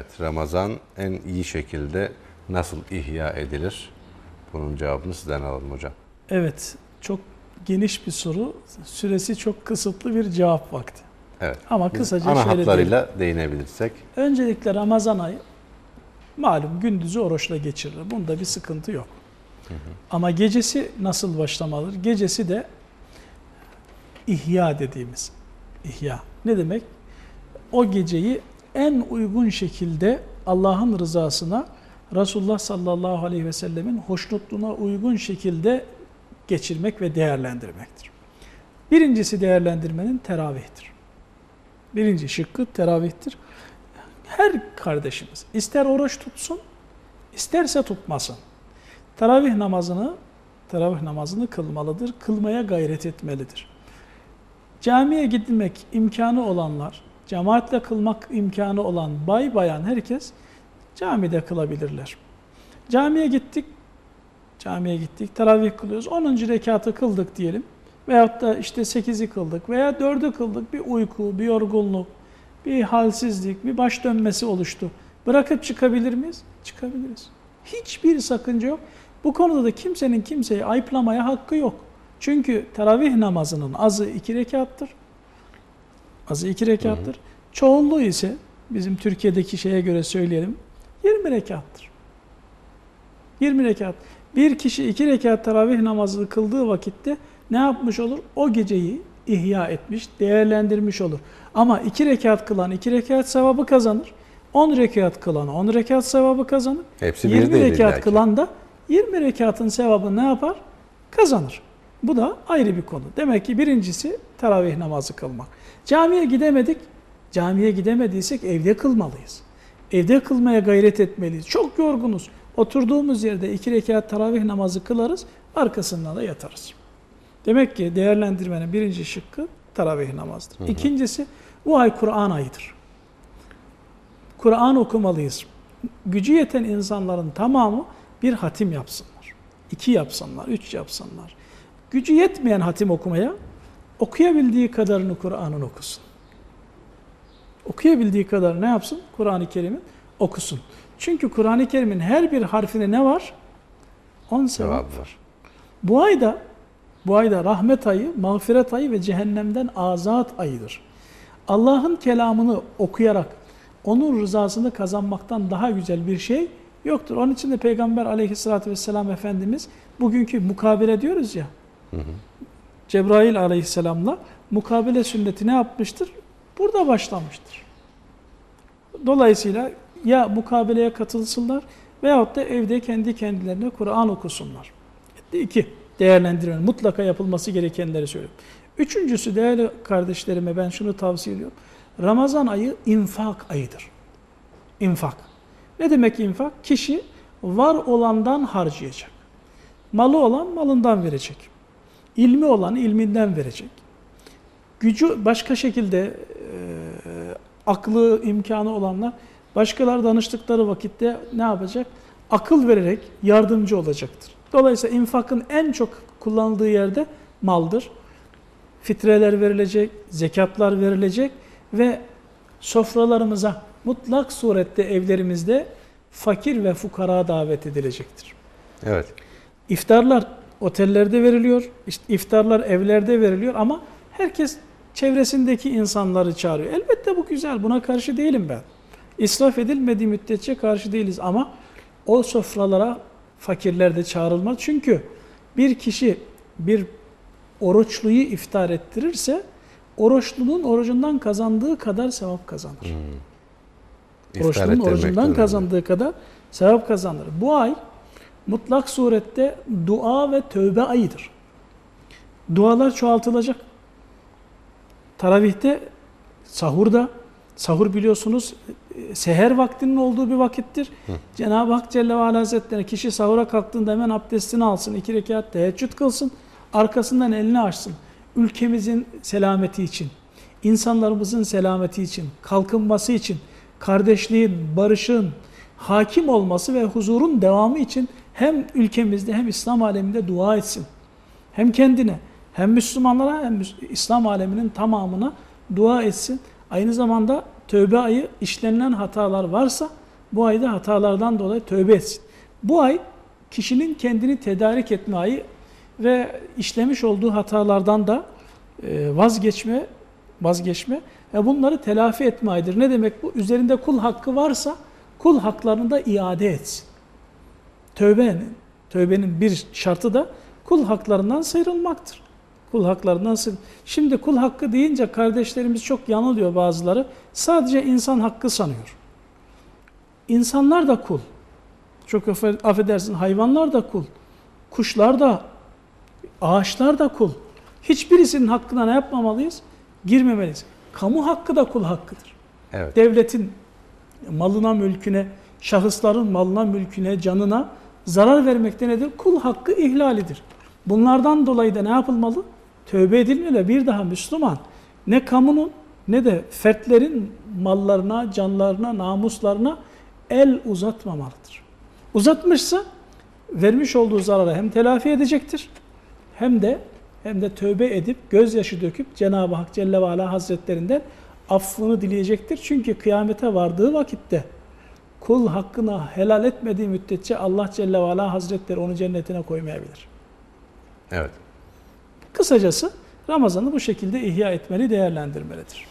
Evet, Ramazan en iyi şekilde nasıl ihya edilir? Bunun cevabını sizden alalım hocam. Evet, çok geniş bir soru. Süresi çok kısıtlı bir cevap vakti. Evet. Ama Biz kısaca ana şöyle hatlarıyla değinebilirsek. Öncelikle Ramazan ayı malum gündüzü oruçla geçirilir. Bunda bir sıkıntı yok. Ama gecesi nasıl başlamalıdır? Gecesi de ihya dediğimiz ihya. Ne demek? O geceyi en uygun şekilde Allah'ın rızasına Resulullah sallallahu aleyhi ve sellemin hoşnutluğuna uygun şekilde geçirmek ve değerlendirmektir. Birincisi değerlendirmenin teravihtir. Birinci şıkkı teravihtir. Her kardeşimiz ister oruç tutsun, isterse tutmasın. Teravih namazını teravih namazını kılmalıdır. Kılmaya gayret etmelidir. Camiye gitmek imkanı olanlar, cemaatle kılmak imkanı olan bay bayan herkes camide kılabilirler. Camiye gittik, camiye gittik, teravih kılıyoruz. 10. rekatı kıldık diyelim. Veyahut da işte 8'i kıldık veya 4'ü kıldık. Bir uyku, bir yorgunluk, bir halsizlik, bir baş dönmesi oluştu. Bırakıp çıkabilir miyiz? Çıkabiliriz. Hiçbir sakınca yok. Bu konuda da kimsenin kimseyi ayıplamaya hakkı yok. Çünkü teravih namazının azı iki rekattır. Azı iki rekattır. Hı hı. Çoğunluğu ise bizim Türkiye'deki şeye göre söyleyelim 20 rekattır. 20 rekat. Bir kişi iki rekat teravih namazını kıldığı vakitte ne yapmış olur? O geceyi ihya etmiş, değerlendirmiş olur. Ama iki rekat kılan iki rekat sevabı kazanır. 10 rekat kılan 10 rekat sevabı kazanır. Hepsi 20 rekat kılan da 20 rekatın sevabını ne yapar? Kazanır. Bu da ayrı bir konu. Demek ki birincisi teravih namazı kılmak. Camiye gidemedik. Camiye gidemediysek evde kılmalıyız. Evde kılmaya gayret etmeliyiz. Çok yorgunuz. Oturduğumuz yerde iki rekat teravih namazı kılarız. Arkasından da yatarız. Demek ki değerlendirmenin birinci şıkkı teravih namazıdır. Hı hı. İkincisi bu ay Kur'an ayıdır. Kur'an okumalıyız. Gücü yeten insanların tamamı bir hatim yapsınlar. İki yapsınlar, üç yapsınlar. Gücü yetmeyen hatim okumaya okuyabildiği kadarını Kur'an'ın okusun. Okuyabildiği kadar ne yapsın? Kur'an-ı Kerim'in okusun. Çünkü Kur'an-ı Kerim'in her bir harfine ne var? On sevap var. Bu ayda bu ayda rahmet ayı, mağfiret ayı ve cehennemden azat ayıdır. Allah'ın kelamını okuyarak onun rızasını kazanmaktan daha güzel bir şey yoktur. Onun için de Peygamber aleyhissalatü vesselam Efendimiz bugünkü mukabele diyoruz ya, hı. Cebrail aleyhisselamla mukabele sünneti ne yapmıştır? Burada başlamıştır. Dolayısıyla ya mukabeleye katılsınlar veyahut da evde kendi kendilerine Kur'an okusunlar. İki, değerlendirmenin mutlaka yapılması gerekenleri söylüyorum. Üçüncüsü değerli kardeşlerime ben şunu tavsiye ediyorum. Ramazan ayı infak ayıdır. İnfak. Ne demek infak? Kişi var olandan harcayacak. Malı olan malından verecek. İlmi olan ilminden verecek. Gücü başka şekilde e, aklı, imkanı olanlar başkaları danıştıkları vakitte ne yapacak? Akıl vererek yardımcı olacaktır. Dolayısıyla infakın en çok kullanıldığı yerde maldır. Fitreler verilecek, zekatlar verilecek ve sofralarımıza mutlak surette evlerimizde fakir ve fukara davet edilecektir. Evet. İftarlar otellerde veriliyor, işte iftarlar evlerde veriliyor ama herkes çevresindeki insanları çağırıyor. Elbette bu güzel, buna karşı değilim ben. İsraf edilmediği müddetçe karşı değiliz ama o sofralara fakirler de çağrılmaz. Çünkü bir kişi bir oruçluyu iftar ettirirse oruçlunun orucundan kazandığı kadar sevap kazanır. Hmm. Oruçlunun orucundan kazandığı kadar sevap kazanır. Bu ay mutlak surette dua ve tövbe ayıdır. Dualar çoğaltılacak. Taravihte, sahurda, sahur biliyorsunuz seher vaktinin olduğu bir vakittir. Cenab-ı Hak Celle ve Ala Hazretleri kişi sahura kalktığında hemen abdestini alsın, iki rekat teheccüd kılsın, arkasından elini açsın. Ülkemizin selameti için, insanlarımızın selameti için, kalkınması için, kardeşliğin, barışın, hakim olması ve huzurun devamı için hem ülkemizde hem İslam aleminde dua etsin. Hem kendine, hem Müslümanlara hem İslam aleminin tamamına dua etsin. Aynı zamanda tövbe ayı işlenilen hatalar varsa bu ayda hatalardan dolayı tövbe etsin. Bu ay kişinin kendini tedarik etme ayı ve işlemiş olduğu hatalardan da e, vazgeçme vazgeçme ve bunları telafi etme ayıdır. Ne demek bu? Üzerinde kul hakkı varsa kul haklarını da iade etsin. Tövbenin, tövbenin bir şartı da kul haklarından sıyrılmaktır. Kul haklarından sıyrıl. Şimdi kul hakkı deyince kardeşlerimiz çok yanılıyor bazıları. Sadece insan hakkı sanıyor. İnsanlar da kul. Çok affe- affedersin hayvanlar da kul. Kuşlar da, ağaçlar da kul. Hiçbirisinin hakkına ne yapmamalıyız? Girmemeliyiz. Kamu hakkı da kul hakkıdır. Evet. Devletin malına, mülküne, şahısların malına, mülküne, canına zarar vermekte nedir? Kul hakkı ihlalidir. Bunlardan dolayı da ne yapılmalı? Tövbe edilmeli bir daha Müslüman ne kamunun ne de fertlerin mallarına, canlarına, namuslarına el uzatmamalıdır. Uzatmışsa vermiş olduğu zararı hem telafi edecektir hem de hem de tövbe edip gözyaşı döküp Cenab-ı Hak Celle ve Ala Hazretlerinden affını dileyecektir. Çünkü kıyamete vardığı vakitte kul hakkını helal etmediği müddetçe Allah Celle ve Ala Hazretleri onu cennetine koymayabilir. Evet. Kısacası Ramazan'ı bu şekilde ihya etmeli, değerlendirmelidir.